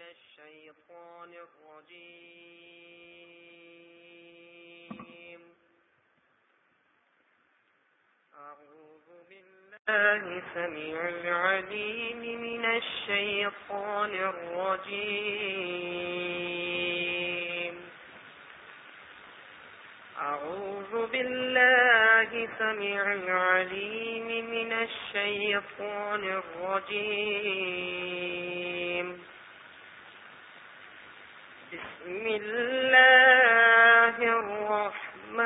من الشيطان الرجيم. أعوذ بالله سميع العليم من الشيطان الرجيم. أعوذ بالله سميع العليم من الشيطان الرجيم. بسم الله الرحمن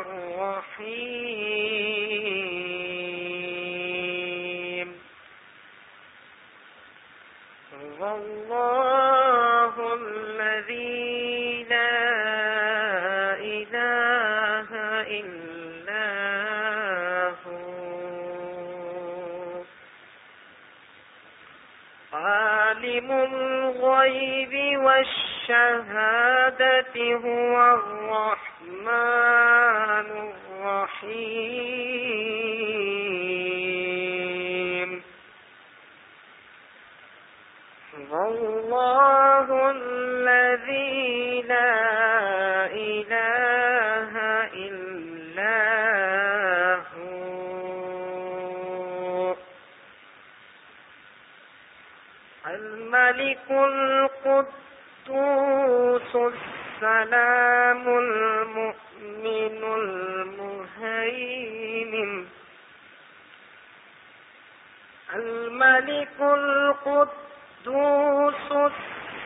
الرحيم. والله الذي لا إله إلا هو. عالم الغيب والشهادة هو الرحمن الرحيم. الملك القدوس السلام المؤمن المهيمن. الملك القدوس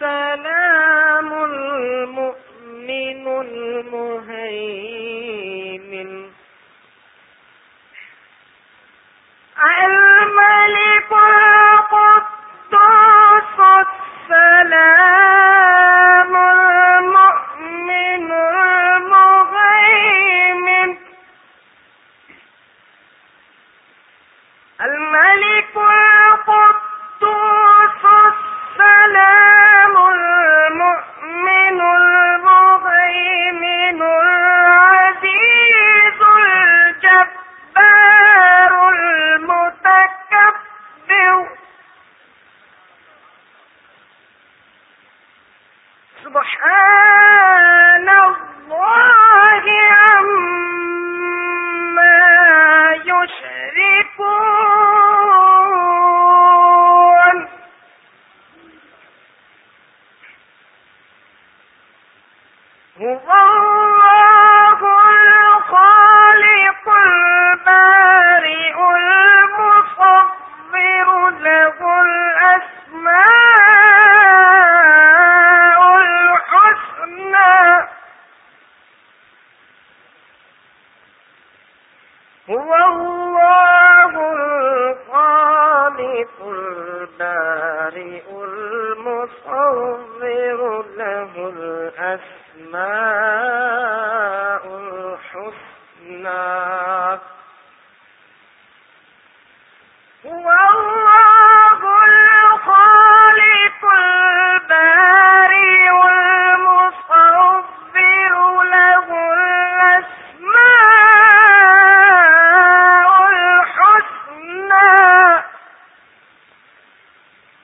السلام المؤمن المهيمن. سبحان الله عما يشركون. هو الأسماء الحسنى. هو الله الخالق البارئ المصور له الأسماء الحسنى.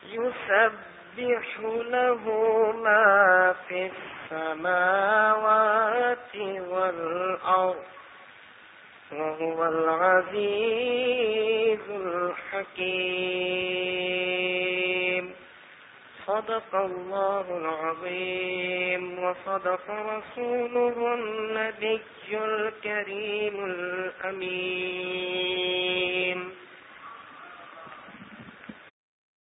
يسبح له ما في السماوات والأرض، وهو العزيز الحكيم. صدق الله العظيم، وصدق رسوله النبي الكريم الأمين.